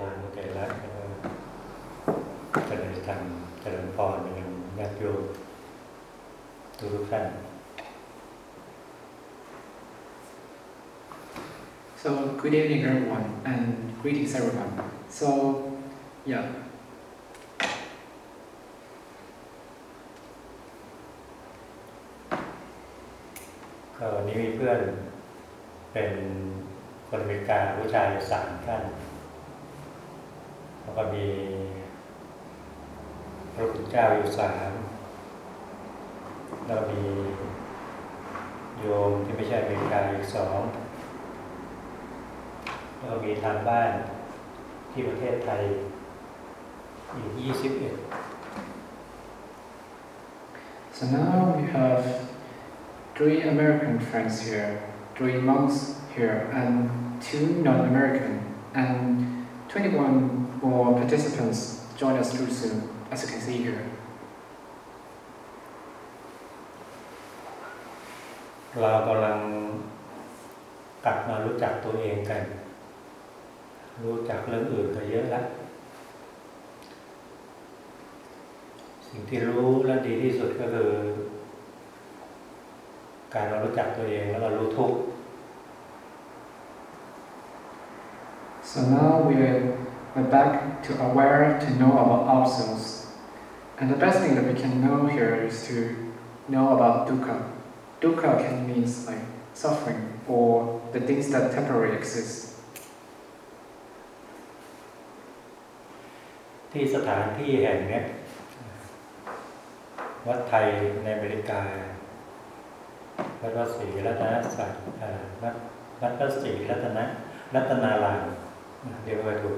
ลานเจรัตแล้วก็เจริญธรรมเจริญพรเป็นญาติโยมทุกท่าน So good evening everyone and greetings everyone. So yeah. ก็วันนี้มีเพื่อนเป็นคนอเมริกาผู้ชายสามท่าน แล้วก็มีพระพุทธเจ้าอยู่สามแล้วมีโยมที่ไม่ใช่อเมริกาอีกสองแล้วก็มีทางบ้านที่ประเทศไทยอีกยี่สิบเอ็ด So now we have three American friends here, three monks here, and two non-American, and 21 more participants join us through Zoom, as you can see here. เรากำลังกลับมารู้จักตัวเองกัน รู้จักเรื่องอื่นก็เยอะแล้ว สิ่งที่รู้และดีที่สุดก็คือ การเรารู้จักตัวเองแล้วก็รู้ทุกข์ So now we're, we're back to aware to know about ourselves. And the best thing that we can know here is to know about dukkha. Dukkha can mean like suffering or the things that temporarily exist. ที่สถานที่แห่งเนี้ยวัดไทยในอเมริกา วัดพระศรีรัตนสัตเอ่อวัดวัดพระศรีรัตนรัตนารามเรียกว่าถูก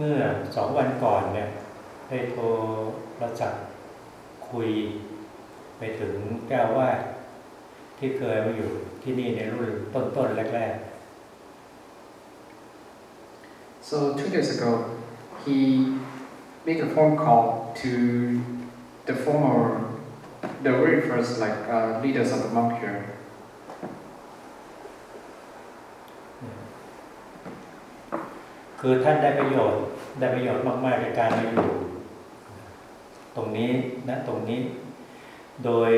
เมื่อสองวันก่อนเนี่ยได้โทรประจักษ์คุยไปถึงแก้วว่าที่เคยมาอยู่ที่นี่ในรุ่นต้นๆแรกๆ So two days ago, he made a phone call to the former, the very first like uh, leaders of the monk here. ๆ คือท่านได้ประโยชน์ได้ประโยชน์มากๆในการมาอยู่ ตรงนี้นะตรงนี้ โดย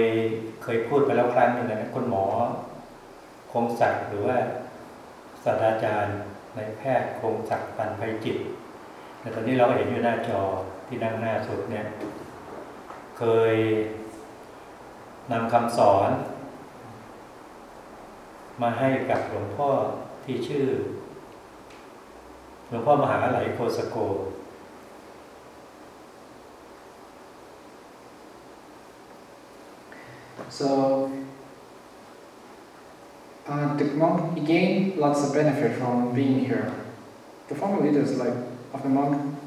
เคยพูดไปแล้วครั้งหนึ่งนะคุณหมอ คงศักดิ์หรือว่าศาสตราจารย์ในแพทย์คงศักดิ์ปันภัยจิตแต่ตอนนี้เราก็เห็นอยู่หน้าจอที่นั่งหน้าสุดเนี่ย เคยนำคำสอน มาให้กับหลวงพ่อที่ชื่อ หลวงพ่อมหาไหลโคสโก So uh, the monk he gained lots of benefit from being here. The former leaders like of the monk,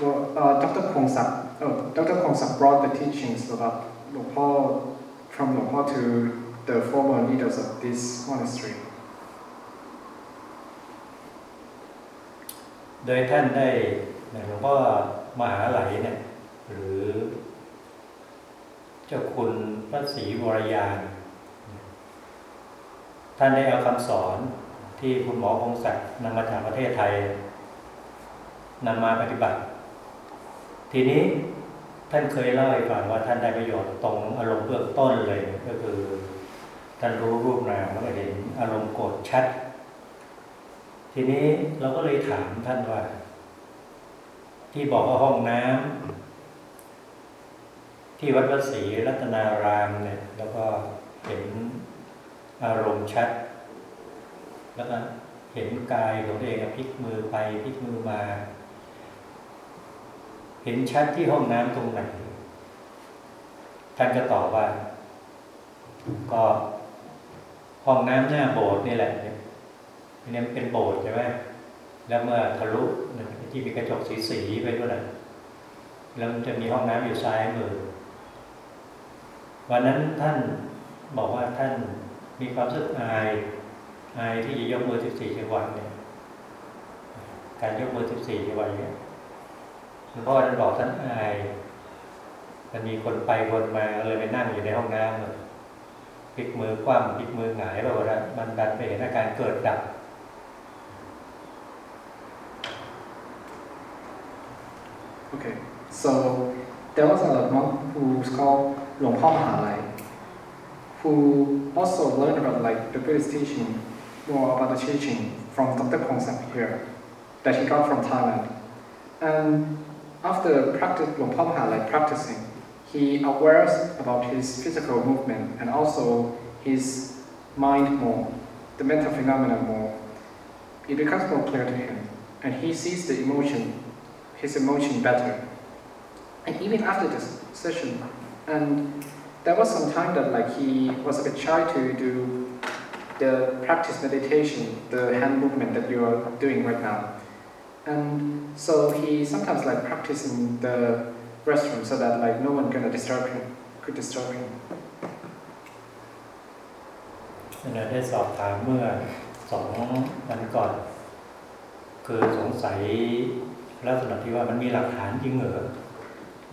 well, uh, Dr. Kongsak, oh, Dr. Kongsak brought the teachings about Lopal from Lopal to the former leaders of this monastery. โดยท่านได้หลวงพ่อมหาไหลเนี่ย หรือ เจ้าคุณพระศรีวรยาน ท่านได้เอาคำสอนที่คุณหมอพงศักดิ์นำมาจากประเทศไทยนำมาปฏิบัติ ทีนี้ท่านเคยเล่าให้ฟังว่าท่านได้ประโยชน์ตรงอารมณ์เบื้องต้นเลย ก็คือ ท่านรู้รูปนามแล้วก็เห็นอารมณ์โกรธชัด ทีนี้เราก็เลยถามท่านว่า ที่บอกว่าห้องน้ำที่วัดพระศรีรัตนารามเนี่ยแล้วก็เห็นอารมณ์ชัด แล้วก็เห็นกายของตัวเองพลิกมือไปพลิกมือมา เห็นชัดที่ห้องน้ำตรงไหนท่านก็ตอบว่า ก็ห้องน้ำหน้าโบสถ์นี่แหละเนี่ย อันนี้มันเป็นโบสถ์ใช่ไหมแล้วเมื่อทะลุที่มีกระจกสีสีไปด้วยนะแล้วมันจะมีห้องน้ำอยู่ซ้ายมือ วันนั้นท่านบอกว่าท่านมีความสึกอายอายที่จะยกมือ14จังหวะเนี่ยการยกมือ14จังหวะเนี่ยหลวงพ่อท่านบอกท่านอายมันมีคนไปคนมาเลยไปนั่งอยู่ในห้องน้ำเลยพลิกมือคว่ำพลิกมือหงายแบบว่ามันดันไปเห็นอาการเกิดดับ Okay, so there was a monk who's called Luang Pao Mahalai, who also learned about like the Buddhist teaching, more about the teaching from Dr. Kongsak here, that he got from Thailand. And after practice, Luang Pao Mahalai practicing, he awares about his physical movement and also his mind more, the mental phenomena more. It becomes more clear to him, and he sees the emotion his emotion better. And even after this session, and there was some time that like he was a bit shy to do the practice meditation, the hand movement that you are doing right now. And so he sometimes like practice in the restroom so that like no one gonna disturb him, could disturb him. เราได้สอบถามเมื่อสองวันก่อน คือสงสัย ลักษณะที่ว่ามันมีหลักฐานจริงเหรอ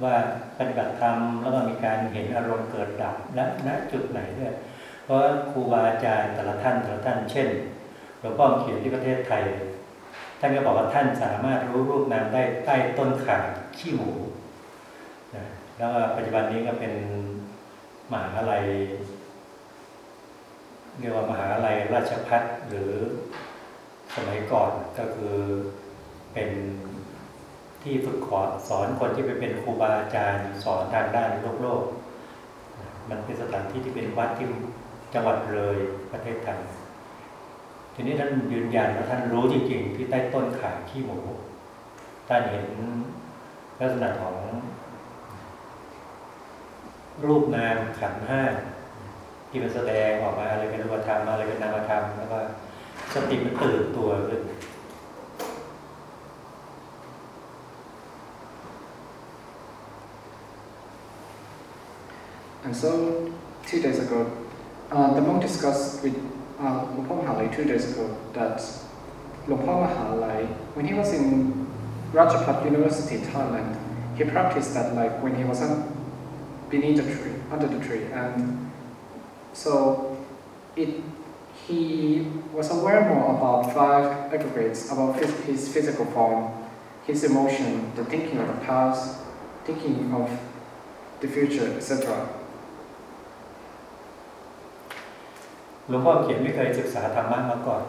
ว่าปฏิบัติธรรมแล้วก็มีการเห็นอารมณ์เกิดดับณณจุดไหนเนี่ยเพราะครูบาอาจารย์แต่ละท่านแต่ละท่านเช่นหลวงพ่อเขียนที่ประเทศไทย ท่านก็บอกว่าท่านสามารถรู้รูปนามได้ใต้ต้นขาขี้หมูนะแล้วปัจจุบันนี้ก็เป็นมหาลัยเรียกว่ามหาลัยราชพัฒหรือสมัยก่อนก็คือเป็น ที่ฝึกขอสอนคนที่ไปเป็นครูบาอาจารย์สอนทางด้านโลกโลก มันเป็นสถานที่ที่เป็นวัดที่จังหวัดเลยประเทศไทยทีนี้ท่านยืนยันว่าท่านรู้จริงๆ ที่ใต้ต้นขาขี้หมูท่านเห็นลักษณะของรูปนามขันห้าที่มันแสดงออกมาอะไรเป็นรูปธรรมอะไรเป็นนามธรรมแล้วก็สติมันตื่นตัวขึ้น And so, two days ago, uh, the monk discussed with uh, Por Mahalai two days ago that Por Mahalai, when he was in Rajapat University, Thailand, he practiced that like when he was un- beneath the tree, under the tree, and so it he was aware more about five aggregates, about his physical form, his emotion, the thinking of the past, thinking of the future, etc. หลวงพ่อเขียนไม่เคยศึกษาธรรมะมาก่อน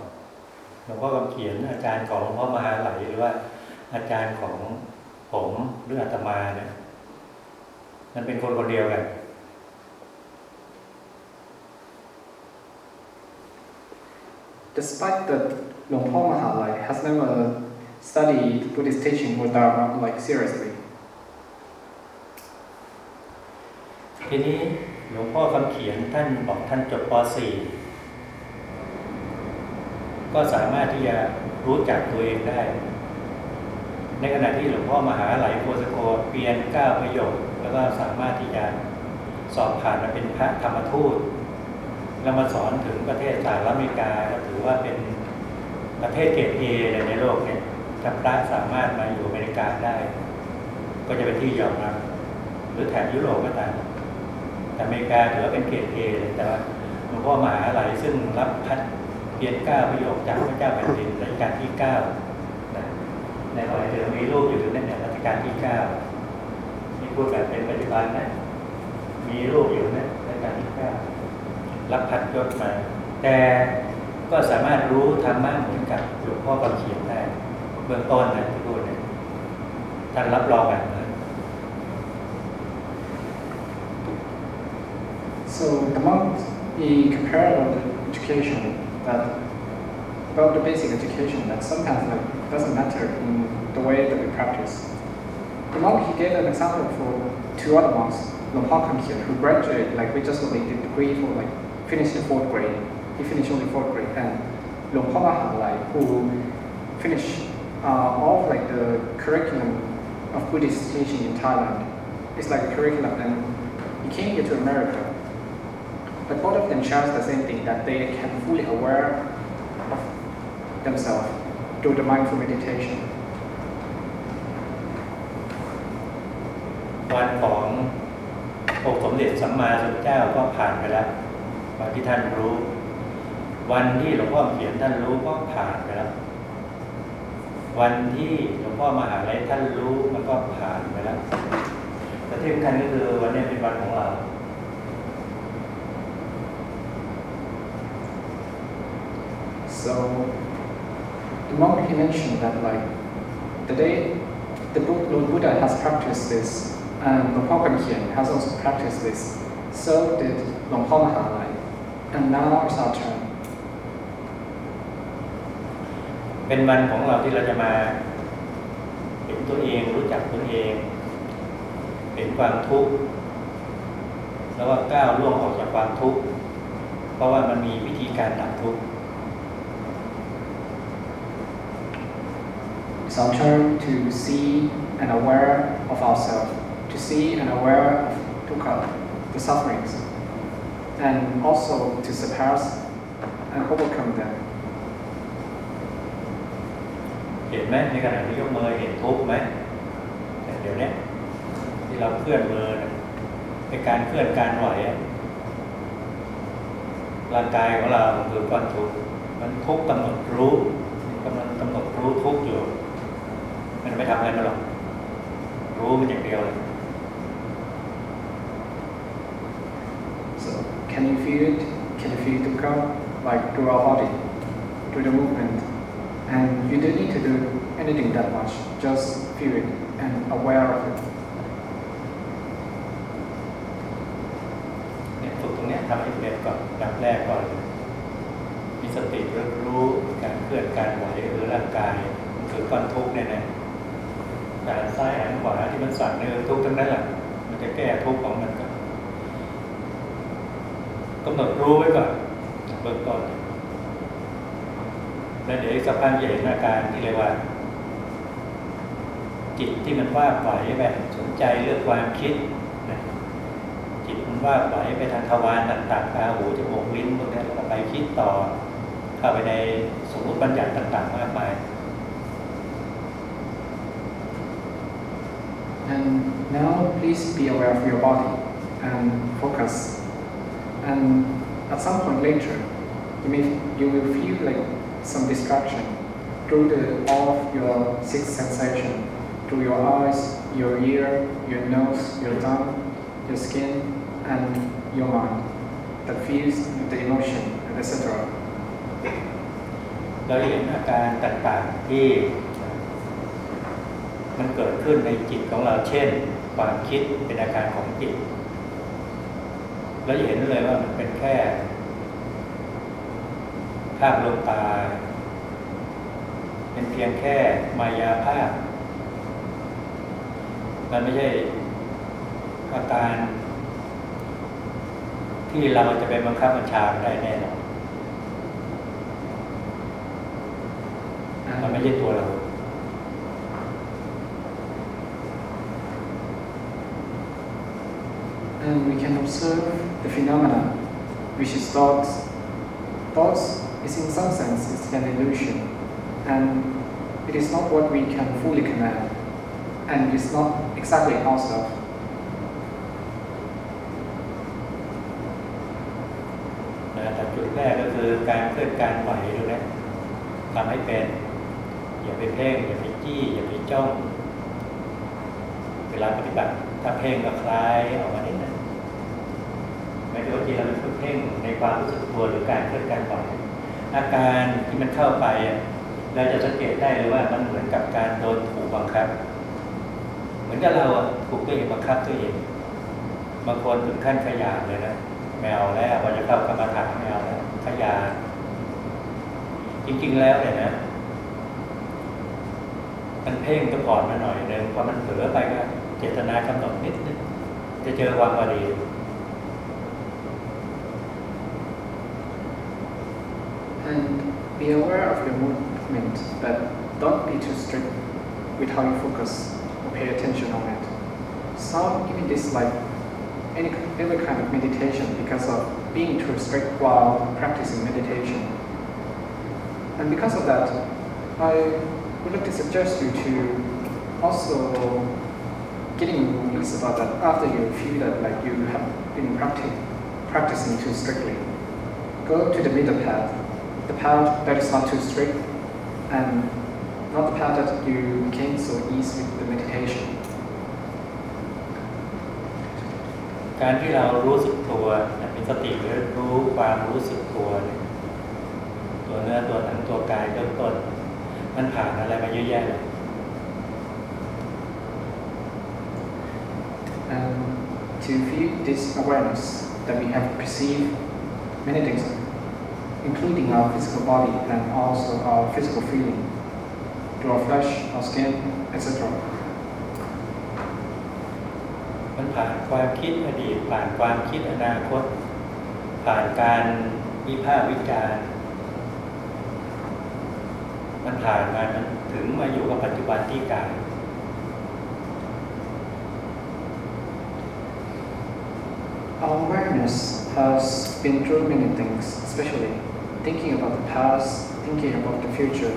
หลวงพ่อคำเขียนอาจารย์ของหลวงพ่อมหาไหลหรือว่า อาจารย์ของผมหรืออาตมาเนี่ยมันเป็นคนคนเดียวกัน Despite that Luang Por Mahalai has never studied Buddhist teaching or Dharma like seriously, ทีนี้หลวงพ่อคำเขียนท่านบอกท่านจบป .4 ก็สามารถที่จะรู้จักตัวเองได้ ในขณะที่หลวงพ่อมหาไหลโพสโกเปลี่ยนเก้าประโยคแล้วก็สามารถที่จะสอบผ่านมาเป็นพระธรรมทูตแล้วมาสอนถึงประเทศสหรัฐอเมริกาก็ถือว่าเป็นประเทศเกรดเอในโลกเนี่ยถ้าพระสามารถมาอยู่อเมริกาได้ ก็จะเป็นที่ยอมรับหรือแถบยุโรปก็ตามแต่อเมริกาถือว่าเป็นเกรดเอเลยแต่ว่าหลวงพ่อมหาไหลซึ่งรับพัด เพียนเก้าประโยคจากพระเจ้าแผ่นดินรัชกาลที่เก้านะในหอยเดือมีรูปอยู่นั่นเนี่ยรัชกาลที่เก้าที่พูดแบบเป็นปัจจุบันนะมีรูปอยู่นะรัชกาลที่เก้ารับพัดยศมา แต่ก็สามารถรู้ธรรมะเหมือนกับหลวงพ่อคำเขียนได้เบื้องต้นนะที่พูดเนี่ยท่านรับรองแบบนั้น so the monk he compared on the education that about the basic education that sometimes like doesn't matter in the way that we practice. The monk he gave an example for two other monks, Por Kamkhian, who graduated like we just only did degree for like finished in fourth grade. He finished only fourth grade, and Por Mahalai, who finished uh, of like the curriculum of Buddhist teaching in Thailand. It's like a curriculum, and he came here to America. But both of them shares the same thing that they can fully aware of themselves through the mindful meditation. วันขององค์สมเด็จสัมมาสัมพุทธเจ้าก็ผ่านไปแล้ววันที่ท่านรู้ วันที่หลวงพ่อเขียนท่านรู้ก็ผ่านไปแล้ว วันที่หลวงพ่อมหาลัยท่านรู้มันก็ผ่านไปแล้วแต่ที่สำคัญก็คือวันนี้เป็นวันของเรา So the monk he mentioned that like the day the Buddha, Lord Buddha has practiced this and Luang Por Kien has also practiced this. So did Luang Por Mahalai. And now it's our turn. เป็นวันของเราที่เราจะมาเห็นตัวเองรู้จักตัวเอง เห็นความทุกข์แล้วว่าก้าวล่วงออกจากความทุกข์เพราะว่ามันมีวิธีการดับทุกข์ It's our turn to see and aware of ourselves, to see and aware of dukkha, the sufferings, and also to suppress and overcome them. เห็นไหมในขณะที่ยกมือเห็นทุกไหมแต่เดี๋ยวนี้ที่เราเคลื่อนมือในการเคลื่อนการไหวร่างกายของเราคือก้อนทุกข์มันทุกข์กำหนดรู้กำลังกำหนดรู้ทุก อยู่มันไม่ทำอะไรมันหรอกรู้มันอย่างเดียวเลย So can you feel it? Can you feel dukkha like through our body, through the movement? And you don't need to do anything that much. Just feel it and aware of it. เนี่ยฝึกตรงเนี้ยทำให้เป็นก่อนดับแรกก่อนมีสติรู้รู้การเคลื่อนการไหวหรือร่างกายมันคือก้อนทุกข์เนี่ยนะ การซ้ายหันขวาที่มันสั่นเนี่ยทุกทั้งนั้นแหละมันจะแก้ทุกของมันก่อนกำหนดรู้ไว้ก่อนเบื้องต้นแล้วเดี๋ยวสักพักจะเห็นอาการที่เรียกว่า จิตที่มันว่าไหวไปสนใจเรื่องความคิดนะจิตมันว่าไหวไปทางทวารต่างๆตาหูจมูกลิ้นพวกนี้แล้วก็ไปคิดต่อ เข้าไปในสมมติบัญญัติต่าง ๆ มากมาย And now please be aware of your body and focus. And at some point later, you may you will feel like some distraction through the all of your six sensation, through your eyes, your ear, your nose, your tongue, your skin, and your mind that feels the emotion, and etc. เราเห็นอาการต่างๆที่ มันเกิดขึ้นในจิตของเราเช่น ความคิดเป็นอาการของจิตเราจะเห็นเลยว่ามันเป็นแค่ภาพลงตา เป็นเพียงแค่มายาภาพ มันไม่ใช่อาการที่เราจะไปบังคับบัญชาได้แน่นอนมันไม่ใช่ตัวเรา and we can observe the phenomena, which is thoughts. Thoughts is in some sense is an illusion, and it is not what we can fully command, and it's not exactly ourselves. นะแต่จุดแรกก็คือการเคลื่อนการไหวดูนะทำให้เป็น อย่าไปเพ่ง อย่าไปจี้ อย่าไปจ้อง เวลาปฏิบัติ ถ้าเพ่งก็คลายออกมา นิดนึงไม่ว่าที่เราไปเพ่งในความรู้สึกตัวหรือการเคลื่อนการไหวอาการที่มันเข้าไปเราจะสังเกตได้เลยว่ามันเหมือนกับการโดนถูกบังคับ เหมือนกับเราถูกตัวเองบังคับตัวเองบางคนถึงขั้นขยาดเลยนะแมวแล้วพอจะเข้ากรรมฐานแมวแล้วขยาดจริงๆแล้วเนี่ยนะมันเพ่งก็ก่อนมาหน่อยหนึ่งพอมันเผลอไปก็เจตนากำหนดนิดนึงจะเจอความพอดี And be aware of your movement, but don't be too strict with how you focus or pay attention on it. Some even dislike any every kind of meditation because of being too strict while practicing meditation. And because of that, I would like to suggest you to also getting release about that after you feel that like you have been practicing practicing too strictly. Go to the middle path, the path that is not too strict and not the path that you became so easy with the meditation. การที่เรารู้สึกตัวมีสติหรือรู้ความรู้สึกตัวเนี่ยตัวเนื้อตัวหนังตัวกายเริ่มต้น มันผ่านอะไรมาเยอะแยะเลย And to feel this awareness that we have perceived many things, including our physical body and also our physical feeling, through our flesh, our skin, etc. มันผ่านความคิดอดีต ผ่านความคิดอนาคต ผ่านการวิพากษ์วิจารณ์ มันผ่านมามันถึงมาอยู่กับปัจจุบันที่กาย Our awareness has been through many things, especially thinking about the past, thinking about the future,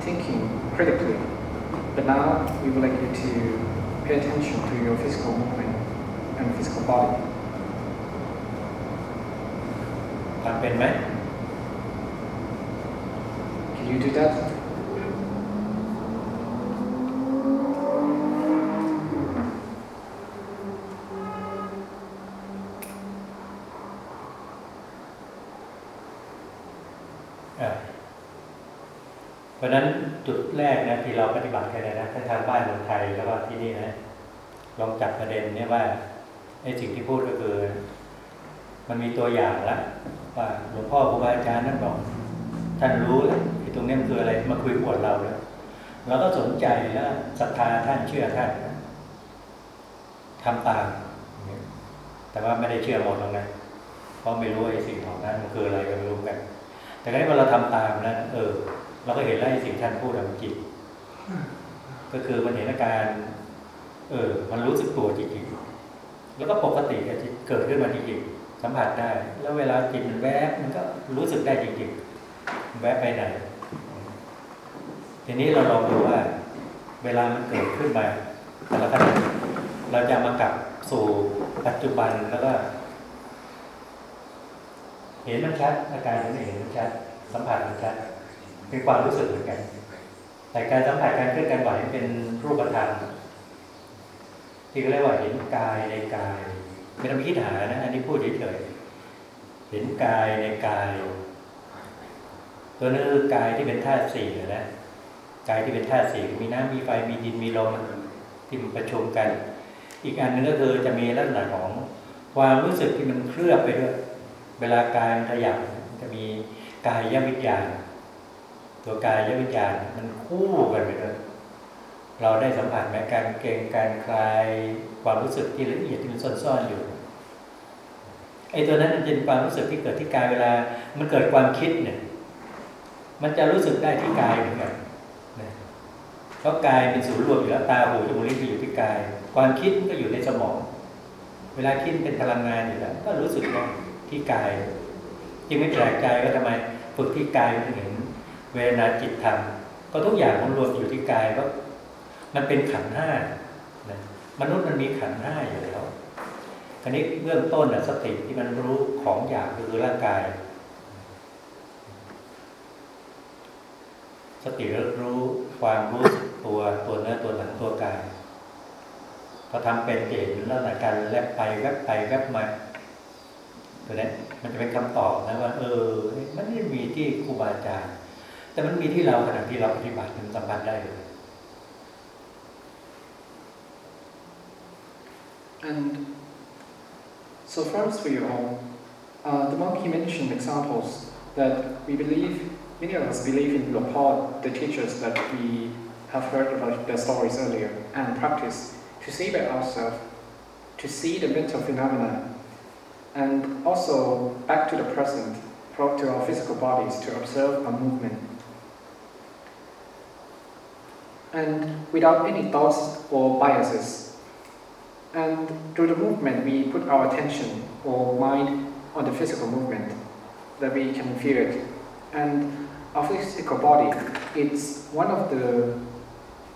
thinking critically. But now we would like you to pay attention to your physical movement and physical body. ทำเป็นไหม Can you do that? ะนั้นจุดแรกนะที่เราปฏิบัติกันนะทั้งทางบ้านเมืองไทยแล้วก็ที่นี่นะลองจับประเด็นเนี่ยว่าไอ้สิ่งที่พูดก็คือมันมีตัวอย่างละว่าหลวงพ่อครูบาอาจารย์นั่นบอกท่านรู้แล้วไอ้ตรงนี้มันคืออะไรมาคุยปวดเราแล้วเราก็สนใจแล้วศรัทธาท่านเชื่อท่านทำตามแต่ว่าไม่ได้เชื่อหมดหรอกนะเพราะไม่รู้ไอ้สิ่งของนั้นมันคืออะไรก็ไม่รู้กัน แต่ก็พอเราทำตามนั้นเออ เราก็เห็นแล้วไอ้สิ่งท่านพูดอะมันจริงก็คือมันเห็นอาการ เออ มันรู้สึกตัวจริงๆแล้วก็ปกติจะเกิดขึ้นมาจริงๆสัมผัสได้ แล้วเวลาจิตมันแวบมันก็รู้สึกได้จริงๆแวบไปไหน ทีนี้เราลองดูว่า เวลามันเกิดขึ้นมาแต่ละขณะเราจะมากลับสู่ปัจจุบันแล้วก็เห็นมันชัดอาการนี้เห็นมันชัด สัมผัสมันชัด เป็นความรู้สึกเหมือนกันแต่การสัมผัสการเคลื่อนการไหวเป็นรูปธรรมที่เรียกว่าเห็นกายในกายไม่ต้องไปคิดหานะอันนี้พูดเฉยๆเห็นกายในกาย ตัวนั้นคือกายที่เป็นธาตุสี่นะกายที่เป็นธาตุสี่มีน้ำมีไฟมีดินมีลมที่มันประชุมกัน อีกอันนึงก็คือจะมีลักษณะของความรู้สึกที่มันเคลือบไปด้วย เวลากายมันขยับจะมีกายยวิญญาณ ตัวกายยวิญญาณมันคู่กันไปด้วยเราได้สัมผัสแม้การเกรงการคลายความรู้สึกที่ละเอียดที่มันซ่อนๆอยู่ไอ้ตัวนั้นมันเป็นความรู้สึกที่เกิดที่กายเวลา มันเกิดความคิดเนี่ย มันจะรู้สึกได้ที่กายเหมือนกันนะเพราะกายเป็นศูนย์รวมอยู่แล้วตาหูจมูกลิ้นไปอยู่ที่กาย ความคิดก็อยู่ในสมอง เวลาคิดเป็นพลังงานอยู่แล้ว ก็รู้สึกได้ที่กาย จึงไม่แปลกใจว่าทำไมฝึกที่กายมันถึง เวทนาจิตธรรมก็ทุกอย่างมันรวมอยู่ที่กายก็มันเป็นขันธ์ห้านะมนุษย์มันมีขันธ์ห้าอยู่แล้วคราวนี้เบื้องต้นนะสติที่มันรู้ของอย่างก็คือร่างกาย สติรู้ความรู้สึกตัวตัวเนื้อตัวหนังตัวกายพอทำเป็นเก่งแล้วนะการแลบไปแวบไปแวบมาตัวนี้มันจะเป็นคำตอบนะว่า เออ มันไม่มีที่ครูบาอาจารย์ แต่มันมีที่เราขณะที่เราปฏิบัติมันสัมผัสได้เลย And so first for you all, uh, the monk he mentioned examples that we believe, many of us believe in Lopod, the teachers that we have heard about their stories earlier, and practice to see by ourselves, to see the mental phenomena, and also back to the present, brought to our physical bodies to observe our movement. and without any thoughts or biases. And through the movement, we put our attention or mind on the physical movement that we can feel it. And our physical body, it's one of the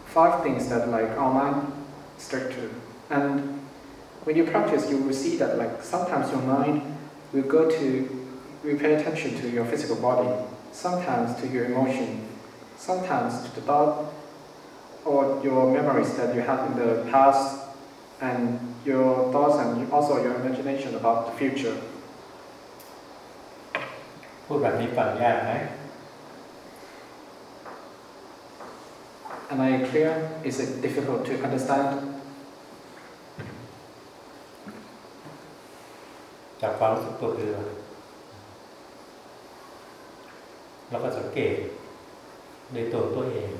five things that like our mind to. And when you practice, you will see that like sometimes your mind will go to, will pay attention to your physical body, sometimes to your emotion, sometimes to the thought or your memories that you have in the past, and your thoughts and also your imagination about the future. พูดแบบนี้ฟังยากไหม Am I clear? Is it difficult to understand? จากความรู้สึกตัวคือเราก็สังเกตในตัวตัวเอง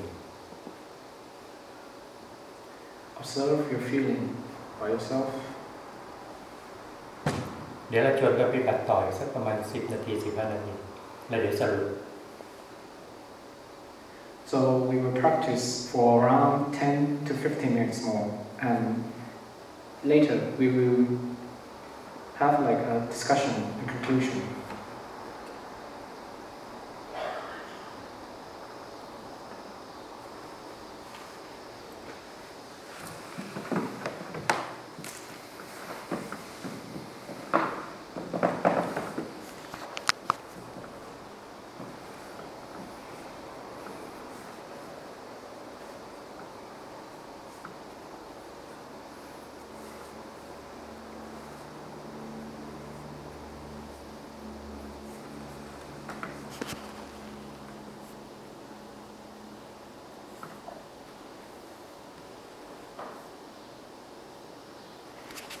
Observe your feeling by yourself. เดี๋ยวเราชวนกันปฏิบัติต่ออีกสักประมาณ 10 นาที 15 นาที แล้วเดี๋ยวสรุป So we will practice for around 10 to 15 minutes more, and later we will have like a discussion and conclusion.